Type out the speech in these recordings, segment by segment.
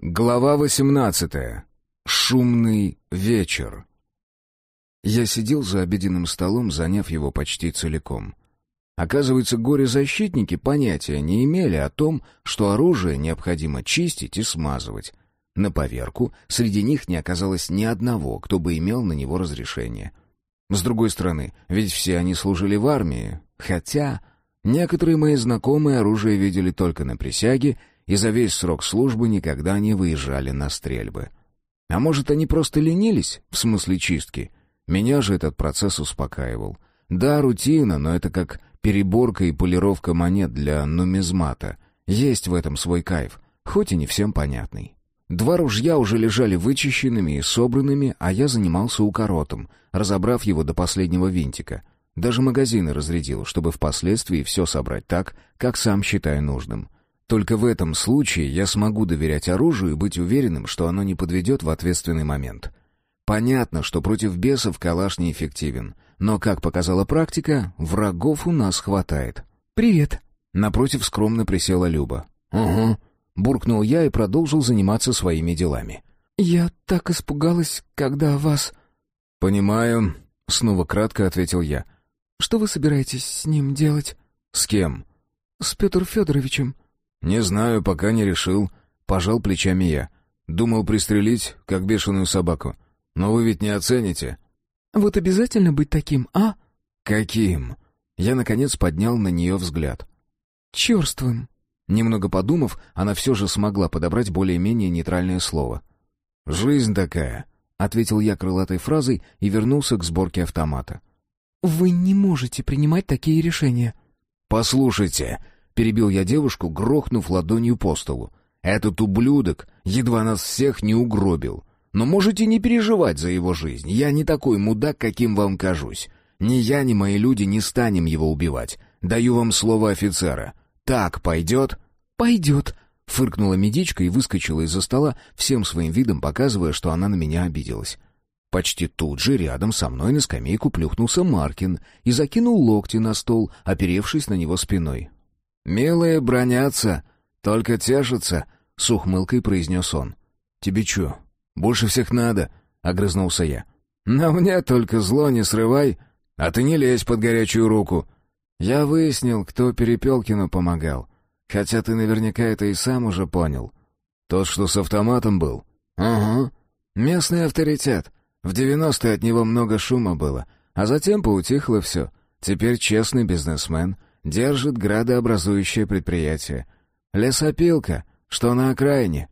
Глава 18. Шумный вечер. Я сидел за обеденным столом, заняв его почти целиком. Оказывается, горе-защитники понятия не имели о том, что оружие необходимо чистить и смазывать. На поверку среди них не оказалось ни одного, кто бы имел на него разрешение. С другой стороны, ведь все они служили в армии, хотя некоторые мои знакомые оружие видели только на присяге и за весь срок службы никогда не выезжали на стрельбы. А может, они просто ленились, в смысле чистки? Меня же этот процесс успокаивал. Да, рутина, но это как переборка и полировка монет для нумизмата. Есть в этом свой кайф, хоть и не всем понятный. Два ружья уже лежали вычищенными и собранными, а я занимался укоротом, разобрав его до последнего винтика. Даже магазины разрядил, чтобы впоследствии все собрать так, как сам считаю нужным. Только в этом случае я смогу доверять оружию и быть уверенным, что оно не подведет в ответственный момент. Понятно, что против бесов калаш неэффективен, но, как показала практика, врагов у нас хватает. «Привет». Напротив скромно присела Люба. «Угу», — буркнул я и продолжил заниматься своими делами. «Я так испугалась, когда вас...» «Понимаю», — снова кратко ответил я. «Что вы собираетесь с ним делать?» «С кем?» «С Петр Федоровичем». «Не знаю, пока не решил». Пожал плечами я. Думал пристрелить, как бешеную собаку. Но вы ведь не оцените. «Вот обязательно быть таким, а?» «Каким?» Я, наконец, поднял на нее взгляд. «Черствым». Немного подумав, она все же смогла подобрать более-менее нейтральное слово. «Жизнь такая», — ответил я крылатой фразой и вернулся к сборке автомата. «Вы не можете принимать такие решения». «Послушайте», Перебил я девушку, грохнув ладонью по столу. «Этот ублюдок едва нас всех не угробил. Но можете не переживать за его жизнь. Я не такой мудак, каким вам кажусь. Ни я, ни мои люди не станем его убивать. Даю вам слово офицера. Так пойдет?» «Пойдет», — фыркнула медичка и выскочила из-за стола, всем своим видом показывая, что она на меня обиделась. Почти тут же рядом со мной на скамейку плюхнулся Маркин и закинул локти на стол, оперевшись на него спиной. «Милые бронятся, только тешатся», — с ухмылкой произнес он. «Тебе чё, больше всех надо?» — огрызнулся я. «На мне только зло не срывай, а ты не лезь под горячую руку». Я выяснил, кто Перепелкину помогал. Хотя ты наверняка это и сам уже понял. Тот, что с автоматом был? Ага. Местный авторитет. В девяностые от него много шума было, а затем поутихло все. Теперь честный бизнесмен — держит градообразующее предприятие. Лесопилка, что на окраине.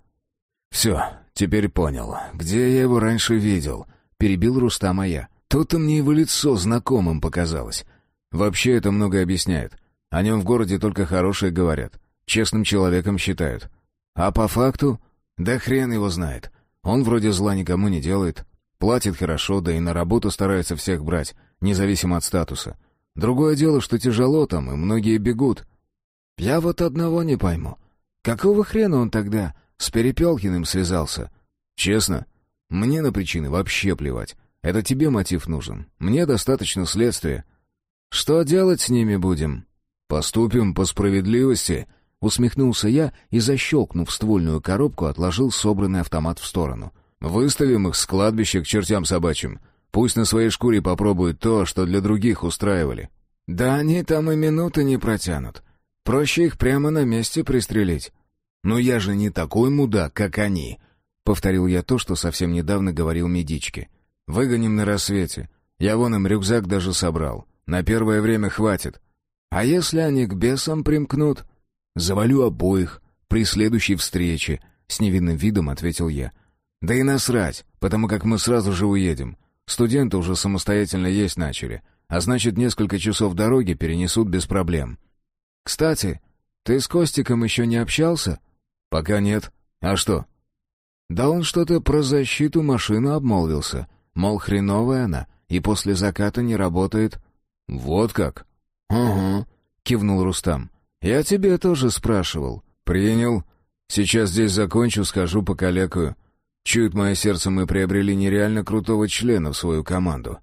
Все, теперь понял, где я его раньше видел. Перебил Рустама я. Тут-то мне его лицо знакомым показалось. Вообще это много объясняет. О нем в городе только хорошие говорят. Честным человеком считают. А по факту? Да хрен его знает. Он вроде зла никому не делает. Платит хорошо, да и на работу старается всех брать, независимо от статуса. Другое дело, что тяжело там, и многие бегут. Я вот одного не пойму. Какого хрена он тогда с Перепелкиным связался? Честно, мне на причины вообще плевать. Это тебе мотив нужен. Мне достаточно следствия. Что делать с ними будем? Поступим по справедливости, усмехнулся я и, защелкнув ствольную коробку, отложил собранный автомат в сторону. Выставим их с кладбища к чертям собачьим. Пусть на своей шкуре попробуют то, что для других устраивали. Да они там и минуты не протянут. Проще их прямо на месте пристрелить. Но я же не такой мудак, как они. Повторил я то, что совсем недавно говорил медичке. Выгоним на рассвете. Я вон им рюкзак даже собрал. На первое время хватит. А если они к бесам примкнут? Завалю обоих при следующей встрече, с невинным видом ответил я. Да и насрать, потому как мы сразу же уедем. Студенты уже самостоятельно есть начали, а значит, несколько часов дороги перенесут без проблем. Кстати, ты с Костиком еще не общался? Пока нет. А что? Да он что-то про защиту машины обмолвился. Мол, хреновая она, и после заката не работает. Вот как? Угу, кивнул Рустам. Я тебе тоже спрашивал. Принял. Сейчас здесь закончу, схожу покалекаю. Чует мое сердце, мы приобрели нереально крутого члена в свою команду.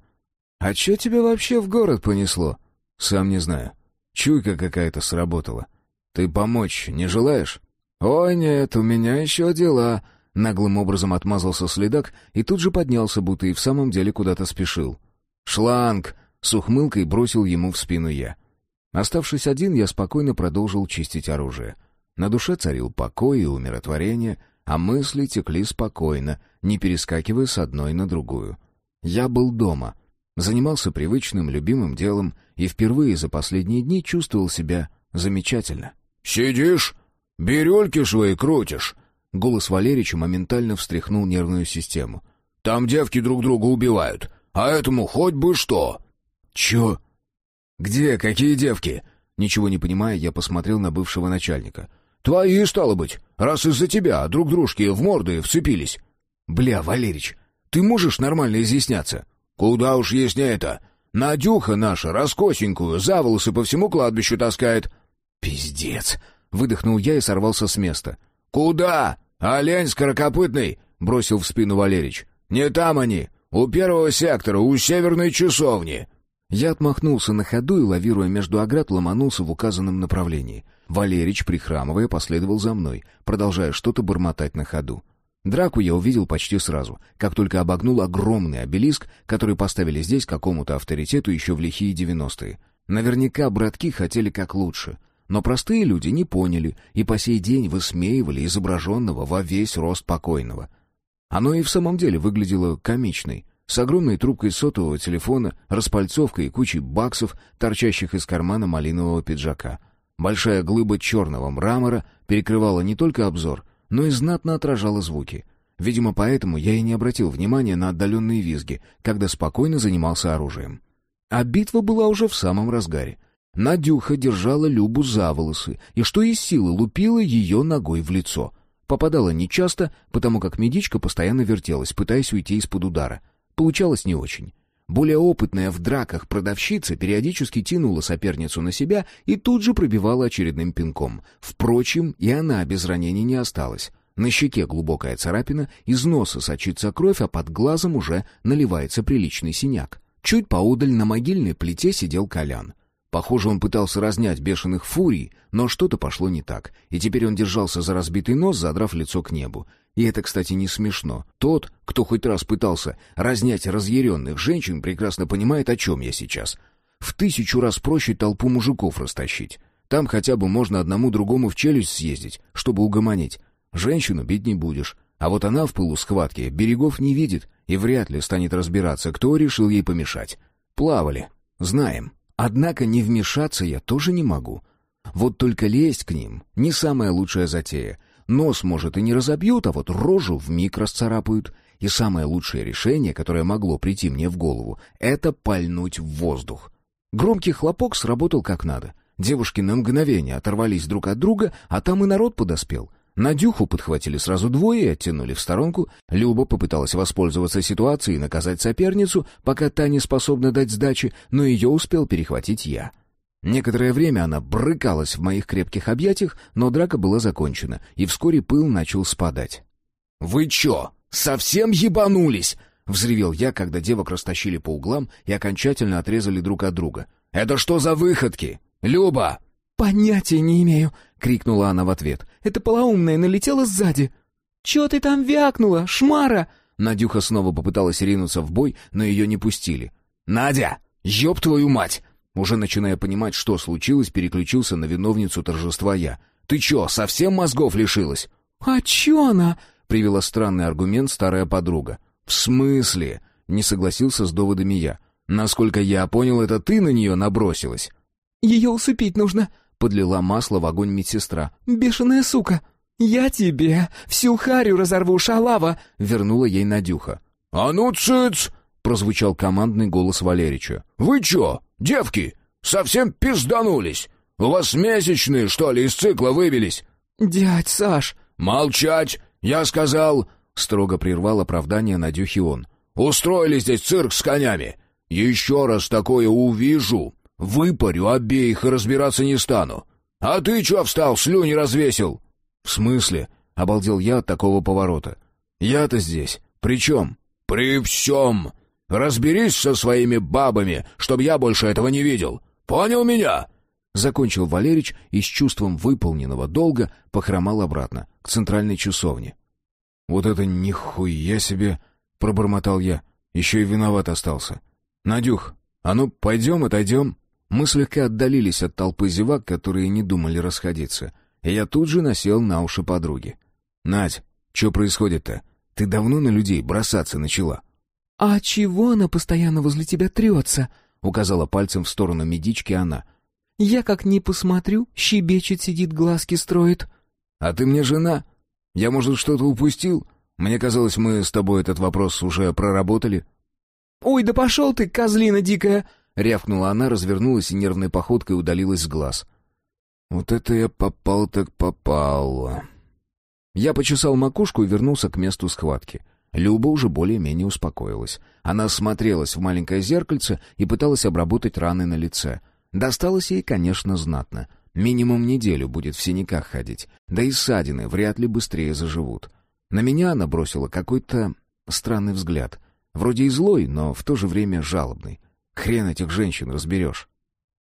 А что тебя вообще в город понесло? Сам не знаю. Чуйка какая-то сработала. Ты помочь не желаешь? «Ой, нет, у меня еще дела», — наглым образом отмазался следак и тут же поднялся, будто и в самом деле куда-то спешил. «Шланг!» — с ухмылкой бросил ему в спину я. Оставшись один, я спокойно продолжил чистить оружие. На душе царил покой и умиротворение, а мысли текли спокойно, не перескакивая с одной на другую. Я был дома, занимался привычным, любимым делом и впервые за последние дни чувствовал себя замечательно. «Сидишь? Бирюльки свои крутишь?» Голос Валерича моментально встряхнул нервную систему. «Там девки друг друга убивают, а этому хоть бы что!» «Чё?» «Где? Какие девки?» Ничего не понимая, я посмотрел на бывшего начальника. «Твои, стало быть, раз из-за тебя друг дружки в морды вцепились». «Бля, Валерич, ты можешь нормально изъясняться?» «Куда уж яснее-то? Надюха наша раскосенькую за волосы по всему кладбищу таскает». «Пиздец!» — выдохнул я и сорвался с места. «Куда? Олень скорокопытный!» — бросил в спину Валерич. «Не там они, у первого сектора, у северной часовни». Я отмахнулся на ходу и, лавируя между оград, ломанулся в указанном направлении. Валерич, прихрамывая, последовал за мной, продолжая что-то бормотать на ходу. Драку я увидел почти сразу, как только обогнул огромный обелиск, который поставили здесь какому-то авторитету еще в лихие девяностые. Наверняка братки хотели как лучше. Но простые люди не поняли и по сей день высмеивали изображенного во весь рост покойного. Оно и в самом деле выглядело комичной с огромной трубкой сотового телефона, распальцовкой и кучей баксов, торчащих из кармана малинового пиджака. Большая глыба черного мрамора перекрывала не только обзор, но и знатно отражала звуки. Видимо, поэтому я и не обратил внимания на отдаленные визги, когда спокойно занимался оружием. А битва была уже в самом разгаре. Надюха держала Любу за волосы и, что из силы, лупила ее ногой в лицо. Попадала нечасто, потому как медичка постоянно вертелась, пытаясь уйти из-под удара — Получалось не очень. Более опытная в драках продавщица периодически тянула соперницу на себя и тут же пробивала очередным пинком. Впрочем, и она без ранений не осталась. На щеке глубокая царапина, из носа сочится кровь, а под глазом уже наливается приличный синяк. Чуть поодаль на могильной плите сидел Колян. Похоже, он пытался разнять бешеных фурий, но что-то пошло не так, и теперь он держался за разбитый нос, задрав лицо к небу. И это, кстати, не смешно. Тот, кто хоть раз пытался разнять разъяренных женщин, прекрасно понимает, о чем я сейчас. В тысячу раз проще толпу мужиков растащить. Там хотя бы можно одному другому в челюсть съездить, чтобы угомонить. Женщину бить не будешь. А вот она в пылу схватки берегов не видит и вряд ли станет разбираться, кто решил ей помешать. Плавали. Знаем. Однако не вмешаться я тоже не могу. Вот только лезть к ним — не самая лучшая затея — Нос, может, и не разобьют, а вот рожу вмиг расцарапают. И самое лучшее решение, которое могло прийти мне в голову, это пальнуть в воздух. Громкий хлопок сработал как надо. Девушки на мгновение оторвались друг от друга, а там и народ подоспел. Надюху подхватили сразу двое и оттянули в сторонку. Люба попыталась воспользоваться ситуацией и наказать соперницу, пока та не способна дать сдачи, но ее успел перехватить я. — Некоторое время она брыкалась в моих крепких объятиях, но драка была закончена, и вскоре пыл начал спадать. «Вы чё, совсем ебанулись?» — взревел я, когда девок растащили по углам и окончательно отрезали друг от друга. «Это что за выходки? Люба!» «Понятия не имею!» — крикнула она в ответ. «Это полоумная налетела сзади!» «Чё ты там вякнула, шмара?» Надюха снова попыталась ринуться в бой, но ее не пустили. «Надя, ёб твою мать! Уже начиная понимать, что случилось, переключился на виновницу торжества я. «Ты чё, совсем мозгов лишилась?» «А чё она?» — привела странный аргумент старая подруга. «В смысле?» — не согласился с доводами я. «Насколько я понял, это ты на нее набросилась». «Ее усыпить нужно», — подлила масло в огонь медсестра. «Бешеная сука! Я тебе всю харю разорву, шалава!» — вернула ей Надюха. «А ну, цыц!» — прозвучал командный голос Валерича. «Вы чё, девки, совсем пизданулись? У вас месячные, что ли, из цикла выбились?» «Дядь Саш!» «Молчать! Я сказал!» — строго прервал оправдание Надюхи он. «Устроили здесь цирк с конями. Еще раз такое увижу. Выпарю обеих и разбираться не стану. А ты чё встал, слюни развесил?» «В смысле?» — обалдел я от такого поворота. «Я-то здесь. При чем?» «При всем!» Разберись со своими бабами, чтобы я больше этого не видел. Понял меня? Закончил Валерич и с чувством выполненного долга похромал обратно, к центральной часовне. «Вот это нихуя себе!» — пробормотал я. «Еще и виноват остался. Надюх, а ну пойдем, отойдем?» Мы слегка отдалились от толпы зевак, которые не думали расходиться, и я тут же насел на уши подруги. «Надь, что происходит-то? Ты давно на людей бросаться начала?» «А чего она постоянно возле тебя трется?» — указала пальцем в сторону медички она. «Я как не посмотрю, щебечет сидит, глазки строит». «А ты мне жена? Я, может, что-то упустил? Мне казалось, мы с тобой этот вопрос уже проработали». «Ой, да пошел ты, козлина дикая!» Рявкнула она, развернулась и нервной походкой удалилась с глаз. «Вот это я попал так попал!» Я почесал макушку и вернулся к месту схватки. Люба уже более-менее успокоилась. Она смотрелась в маленькое зеркальце и пыталась обработать раны на лице. Досталось ей, конечно, знатно. Минимум неделю будет в синяках ходить. Да и ссадины вряд ли быстрее заживут. На меня она бросила какой-то странный взгляд. Вроде и злой, но в то же время жалобный. Хрен этих женщин разберешь.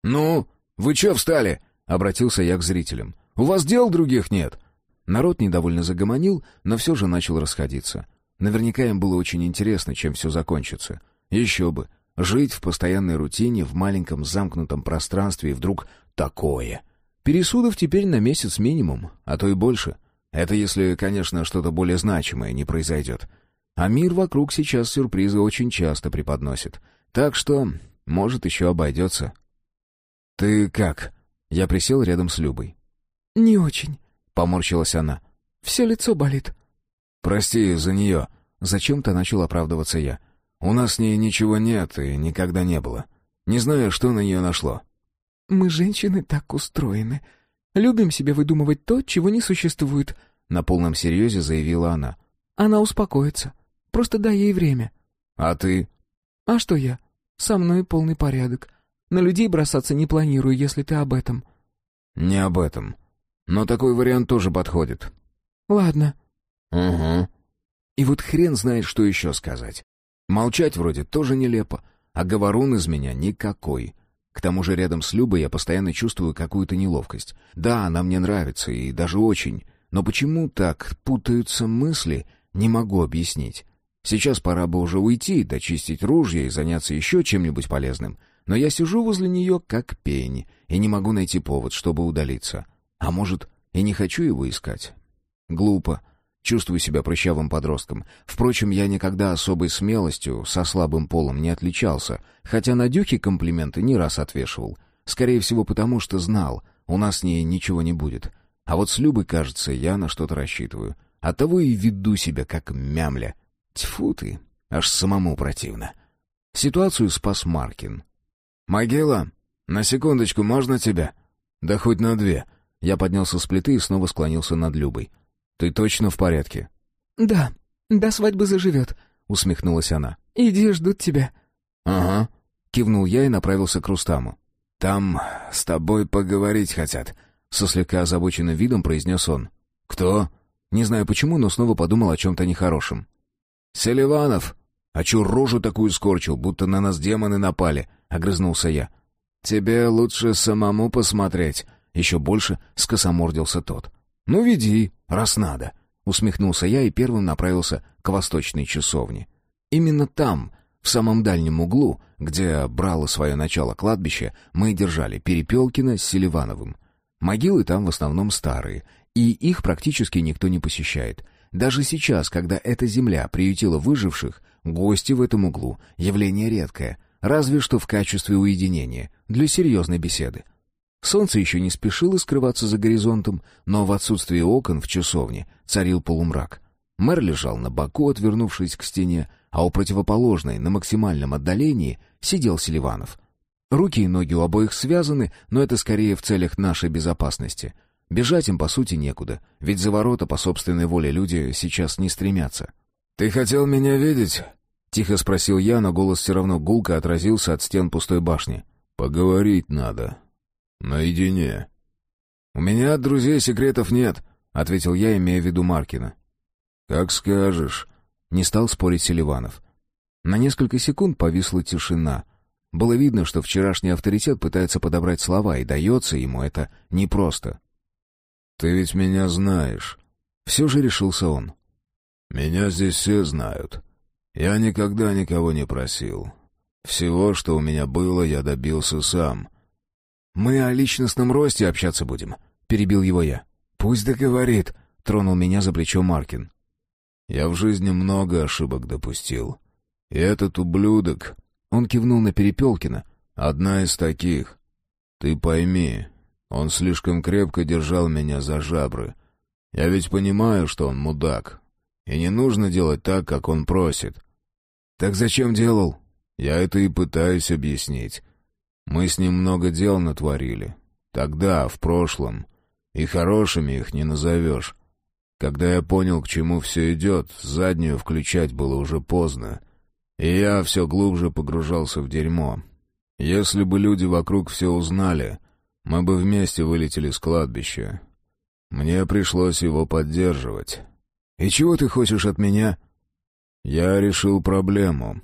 «Ну, вы че встали?» — обратился я к зрителям. «У вас дел других нет?» Народ недовольно загомонил, но все же начал расходиться. Наверняка им было очень интересно, чем все закончится. Еще бы, жить в постоянной рутине, в маленьком замкнутом пространстве и вдруг такое. Пересудов теперь на месяц минимум, а то и больше. Это если, конечно, что-то более значимое не произойдет. А мир вокруг сейчас сюрпризы очень часто преподносит. Так что, может, еще обойдется. «Ты как?» Я присел рядом с Любой. «Не очень», — поморщилась она. «Все лицо болит». «Прости за нее». Зачем-то начал оправдываться я. «У нас с ней ничего нет и никогда не было. Не знаю, что на нее нашло». «Мы, женщины, так устроены. Любим себе выдумывать то, чего не существует», — на полном серьезе заявила она. «Она успокоится. Просто дай ей время». «А ты?» «А что я? Со мной полный порядок. На людей бросаться не планирую, если ты об этом». «Не об этом. Но такой вариант тоже подходит». «Ладно». «Угу». И вот хрен знает, что еще сказать. Молчать вроде тоже нелепо, а говорун из меня никакой. К тому же рядом с Любой я постоянно чувствую какую-то неловкость. Да, она мне нравится, и даже очень. Но почему так путаются мысли, не могу объяснить. Сейчас пора бы уже уйти, дочистить ружья и заняться еще чем-нибудь полезным. Но я сижу возле нее как пень и не могу найти повод, чтобы удалиться. А может, и не хочу его искать. Глупо. Чувствую себя прыщавым подростком. Впрочем, я никогда особой смелостью со слабым полом не отличался, хотя на Дюхе комплименты не раз отвешивал. Скорее всего, потому что знал, у нас с ней ничего не будет. А вот с Любой, кажется, я на что-то рассчитываю. Оттого и веду себя как мямля, Тьфу ты, аж самому противно. Ситуацию спас Маркин. «Могила, на секундочку, можно тебя?» «Да хоть на две». Я поднялся с плиты и снова склонился над Любой. «Ты точно в порядке?» «Да, до свадьбы заживет», — усмехнулась она. «Иди, ждут тебя». «Ага», — кивнул я и направился к Рустаму. «Там с тобой поговорить хотят», — со слегка озабоченным видом произнес он. «Кто?» Не знаю почему, но снова подумал о чем-то нехорошем. «Селиванов! А чё рожу такую скорчил, будто на нас демоны напали?» — огрызнулся я. «Тебе лучше самому посмотреть». Еще больше скосомордился тот. «Ну, веди, раз надо», — усмехнулся я и первым направился к восточной часовне. Именно там, в самом дальнем углу, где брало свое начало кладбище, мы держали Перепелкина с Селивановым. Могилы там в основном старые, и их практически никто не посещает — даже сейчас, когда эта земля приютила выживших, гости в этом углу — явление редкое, разве что в качестве уединения, для серьезной беседы. Солнце еще не спешило скрываться за горизонтом, но в отсутствии окон в часовне царил полумрак. Мэр лежал на боку, отвернувшись к стене, а у противоположной, на максимальном отдалении, сидел Селиванов. Руки и ноги у обоих связаны, но это скорее в целях нашей безопасности — Бежать им, по сути, некуда, ведь за ворота по собственной воле люди сейчас не стремятся. «Ты хотел меня видеть?» — тихо спросил я, но голос все равно гулко отразился от стен пустой башни. «Поговорить надо. Наедине». «У меня от друзей секретов нет», — ответил я, имея в виду Маркина. «Как скажешь», — не стал спорить Селиванов. На несколько секунд повисла тишина. Было видно, что вчерашний авторитет пытается подобрать слова, и дается ему это непросто. «Ты ведь меня знаешь», — все же решился он. «Меня здесь все знают. Я никогда никого не просил. Всего, что у меня было, я добился сам». «Мы о личностном росте общаться будем», — перебил его я. «Пусть договорит», — тронул меня за плечо Маркин. «Я в жизни много ошибок допустил. И этот ублюдок...» Он кивнул на Перепелкина. «Одна из таких. Ты пойми, он слишком крепко держал меня за жабры. Я ведь понимаю, что он мудак. И не нужно делать так, как он просит». «Так зачем делал?» «Я это и пытаюсь объяснить. Мы с ним много дел натворили. Тогда, в прошлом. И хорошими их не назовешь. Когда я понял, к чему все идет, заднюю включать было уже поздно. И я все глубже погружался в дерьмо. Если бы люди вокруг все узнали, мы бы вместе вылетели с кладбища. Мне пришлось его поддерживать. «И чего ты хочешь от меня?» «Я решил проблему».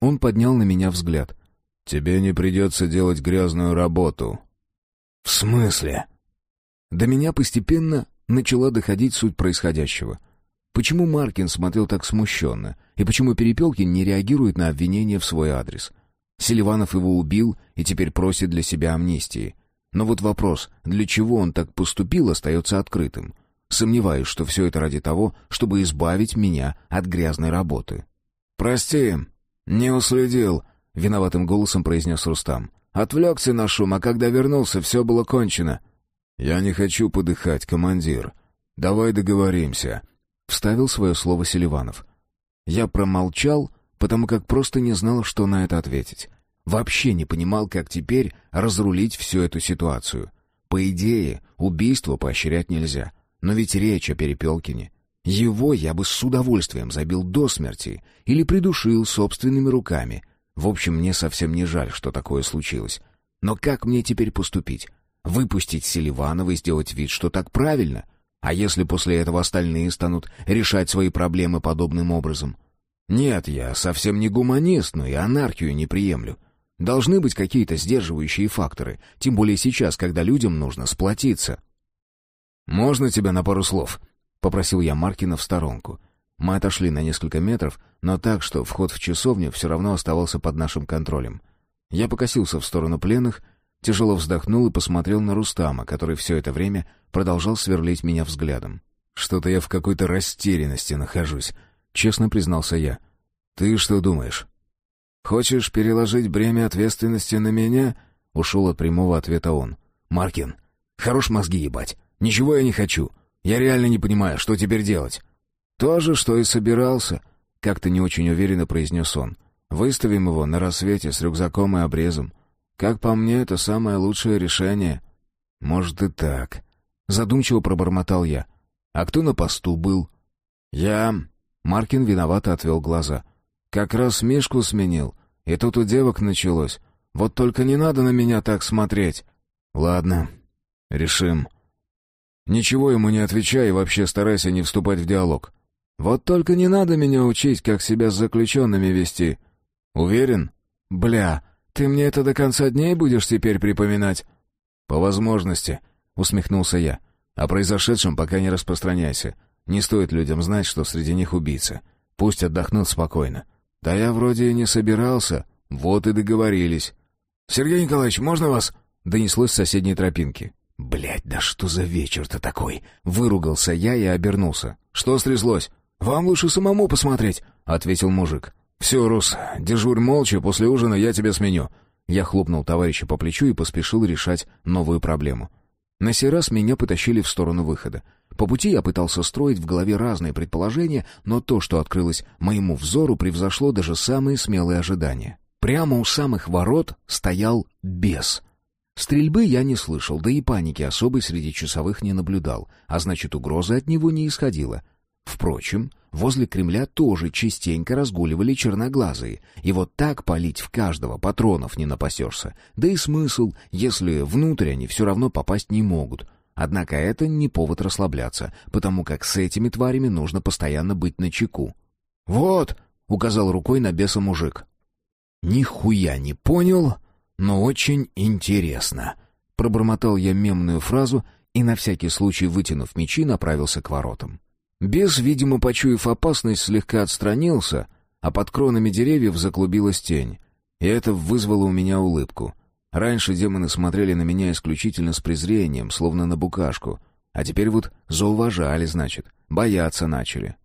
Он поднял на меня взгляд. «Тебе не придется делать грязную работу». «В смысле?» До меня постепенно начала доходить суть происходящего. Почему Маркин смотрел так смущенно? И почему Перепелкин не реагирует на обвинения в свой адрес? Селиванов его убил и теперь просит для себя амнистии. Но вот вопрос, для чего он так поступил, остается открытым. Сомневаюсь, что все это ради того, чтобы избавить меня от грязной работы. «Прости, не уследил», — виноватым голосом произнес Рустам. «Отвлекся на шум, а когда вернулся, все было кончено». «Я не хочу подыхать, командир. Давай договоримся», — вставил свое слово Селиванов. Я промолчал, потому как просто не знал, что на это ответить. Вообще не понимал, как теперь разрулить всю эту ситуацию. По идее, убийство поощрять нельзя. Но ведь речь о Перепелкине. Его я бы с удовольствием забил до смерти или придушил собственными руками. В общем, мне совсем не жаль, что такое случилось. Но как мне теперь поступить? Выпустить Селиванова и сделать вид, что так правильно? А если после этого остальные станут решать свои проблемы подобным образом? Нет, я совсем не гуманист, но и анархию не приемлю. Должны быть какие-то сдерживающие факторы, тем более сейчас, когда людям нужно сплотиться. «Можно тебя на пару слов?» — попросил я Маркина в сторонку. Мы отошли на несколько метров, но так, что вход в часовню все равно оставался под нашим контролем. Я покосился в сторону пленных Тяжело вздохнул и посмотрел на Рустама, который все это время продолжал сверлить меня взглядом. «Что-то я в какой-то растерянности нахожусь», — честно признался я. «Ты что думаешь?» «Хочешь переложить бремя ответственности на меня?» — ушел от прямого ответа он. «Маркин, хорош мозги ебать. Ничего я не хочу. Я реально не понимаю, что теперь делать». «То же, что и собирался», — как-то не очень уверенно произнес он. «Выставим его на рассвете с рюкзаком и обрезом. Как по мне, это самое лучшее решение. Может и так. Задумчиво пробормотал я. А кто на посту был? Я... Маркин виновато отвел глаза. Как раз Мишку сменил. И тут у девок началось. Вот только не надо на меня так смотреть. Ладно, решим. Ничего ему не отвечай и вообще старайся не вступать в диалог. Вот только не надо меня учить, как себя с заключенными вести. Уверен? Бля, «Ты мне это до конца дней будешь теперь припоминать?» «По возможности», — усмехнулся я. «О произошедшем пока не распространяйся. Не стоит людям знать, что среди них убийца. Пусть отдохнут спокойно». «Да я вроде и не собирался. Вот и договорились». «Сергей Николаевич, можно вас?» — донеслось с соседней тропинки. Блять, да что за вечер-то такой?» Выругался я и обернулся. «Что стряслось?» «Вам лучше самому посмотреть», — ответил мужик. «Все, Рус, дежурь молча, после ужина я тебя сменю». Я хлопнул товарища по плечу и поспешил решать новую проблему. На сей раз меня потащили в сторону выхода. По пути я пытался строить в голове разные предположения, но то, что открылось моему взору, превзошло даже самые смелые ожидания. Прямо у самых ворот стоял бес. Стрельбы я не слышал, да и паники особой среди часовых не наблюдал, а значит, угроза от него не исходила. Впрочем, возле Кремля тоже частенько разгуливали черноглазые, и вот так палить в каждого патронов не напасешься. Да и смысл, если внутрь они все равно попасть не могут. Однако это не повод расслабляться, потому как с этими тварями нужно постоянно быть начеку. «Вот!» — указал рукой на беса мужик. Нихуя не понял, но очень интересно. Пробормотал я мемную фразу и на всякий случай, вытянув мечи, направился к воротам. Бес, видимо, почуяв опасность, слегка отстранился, а под кронами деревьев заклубилась тень. И это вызвало у меня улыбку. Раньше демоны смотрели на меня исключительно с презрением, словно на букашку, а теперь вот зауважали, значит, бояться начали.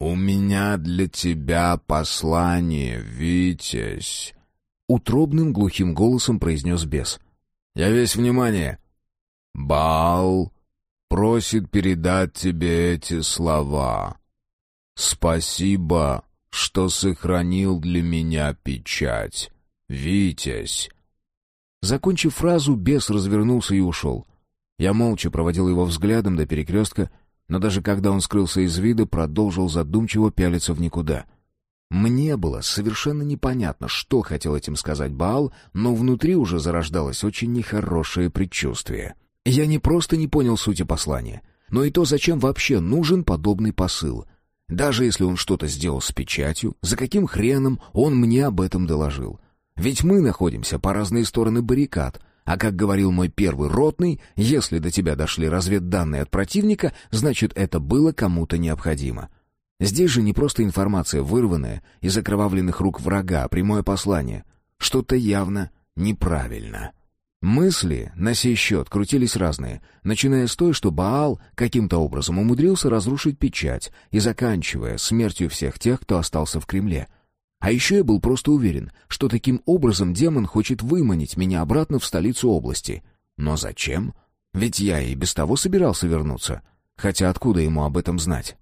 «У меня для тебя послание, Витязь!» Утробным глухим голосом произнес бес. «Я весь внимание!» «Бал просит передать тебе эти слова. Спасибо, что сохранил для меня печать, Витязь!» Закончив фразу, бес развернулся и ушел. Я молча проводил его взглядом до перекрестка, но даже когда он скрылся из вида, продолжил задумчиво пялиться в никуда. Мне было совершенно непонятно, что хотел этим сказать Баал, но внутри уже зарождалось очень нехорошее предчувствие. Я не просто не понял сути послания, но и то, зачем вообще нужен подобный посыл. Даже если он что-то сделал с печатью, за каким хреном он мне об этом доложил? Ведь мы находимся по разные стороны баррикад, а как говорил мой первый ротный, если до тебя дошли разведданные от противника, значит, это было кому-то необходимо. Здесь же не просто информация, вырванная из окровавленных рук врага, а прямое послание. Что-то явно неправильно. Мысли на сей счет крутились разные, начиная с той, что Баал каким-то образом умудрился разрушить печать и заканчивая смертью всех тех, кто остался в Кремле — а еще я был просто уверен, что таким образом демон хочет выманить меня обратно в столицу области. Но зачем? Ведь я и без того собирался вернуться. Хотя откуда ему об этом знать?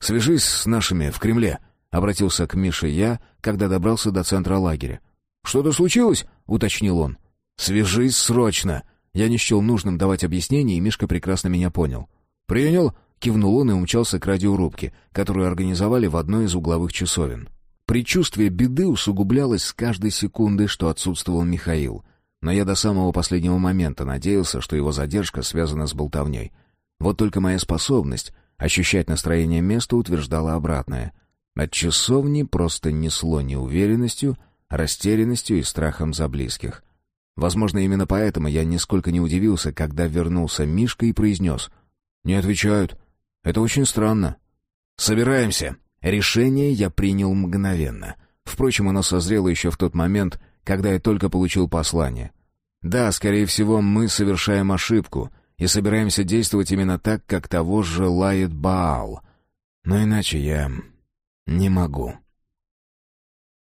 «Свяжись с нашими в Кремле», — обратился к Мише я, когда добрался до центра лагеря. «Что-то случилось?» — уточнил он. «Свяжись срочно!» Я не счел нужным давать объяснение, и Мишка прекрасно меня понял. «Принял?» — кивнул он и умчался к радиорубке, которую организовали в одной из угловых часовен. Предчувствие беды усугублялось с каждой секундой, что отсутствовал Михаил. Но я до самого последнего момента надеялся, что его задержка связана с болтовней. Вот только моя способность ощущать настроение места утверждала обратное. От часовни просто несло неуверенностью, растерянностью и страхом за близких. Возможно, именно поэтому я нисколько не удивился, когда вернулся Мишка и произнес. «Не отвечают. Это очень странно». «Собираемся», Решение я принял мгновенно. Впрочем, оно созрело еще в тот момент, когда я только получил послание. Да, скорее всего, мы совершаем ошибку и собираемся действовать именно так, как того желает Баал. Но иначе я не могу.